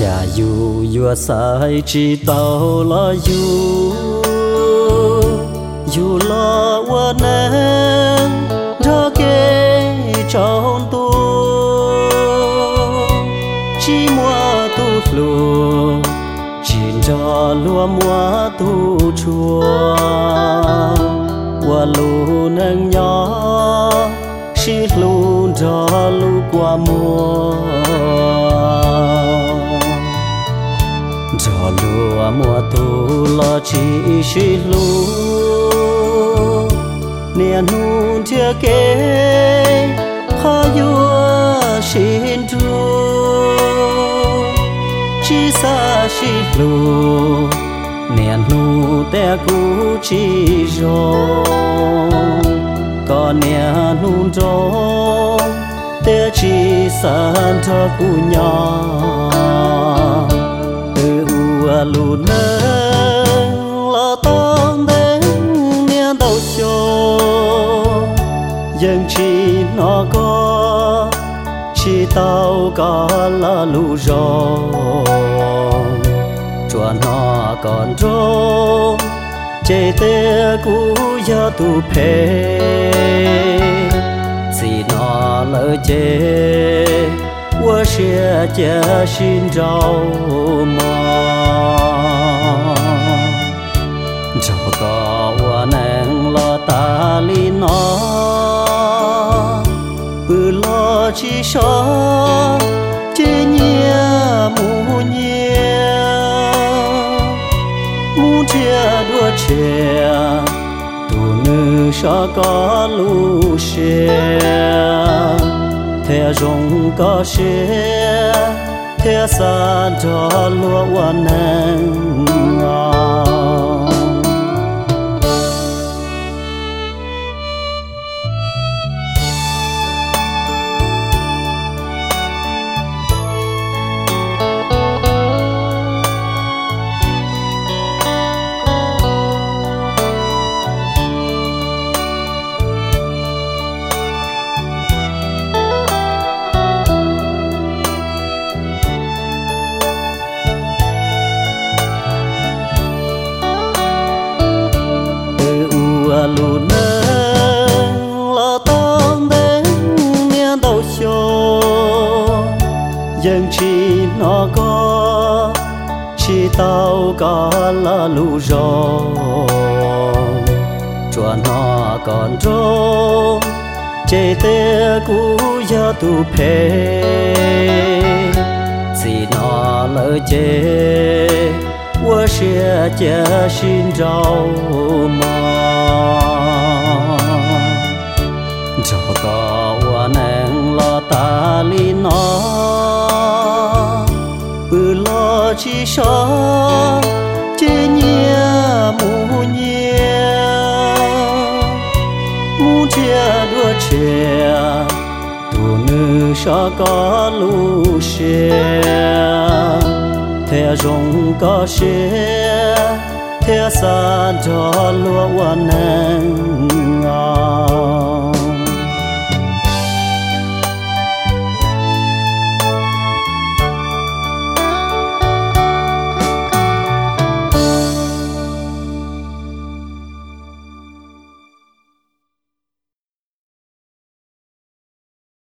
chả dù vừa sai chỉ tàu lo dù dù lo qua nén cho kê trong tu. Chỉ mua tu lù chỉ cho lúa mua tu chua. Qua lù nâng nhỏ chỉ lù cho lù qua mùa mùa thu lo chỉ suy lu. Niên hôn chưa kể, khó yua xin tu chỉ xa chỉ lu niên nu te cú chỉ rồi. Còn niên nu rồi te chỉ san thơ cú nhỏ ua lù nơ, lo tông đến nia đầu cho dân chỉ nó có chỉ tao có là lù rò. Chùa nó còn rô chế tê cú gia tu phê. Chỉ nó lỡ chế chia chia xin rau mò cho có hoa nàng lo ta li nó ừ lo chi số chê nhia mù nhia mù chia đua chia tu nữ cho có lu chia thế rong có xe thế xa cho lúa hoa nắng ngon dân chỉ nó có chỉ tao có là lù rồi chùa nó còn trông chế tê cú ya tu phê chỉ nó lỡ chế 我是家寻找梦， cho chi xó chê nhia mù nhia mù chia đua chia tù nữ xó có lù xia theo rong có xia theo xa cho lúa hoa nàng ngon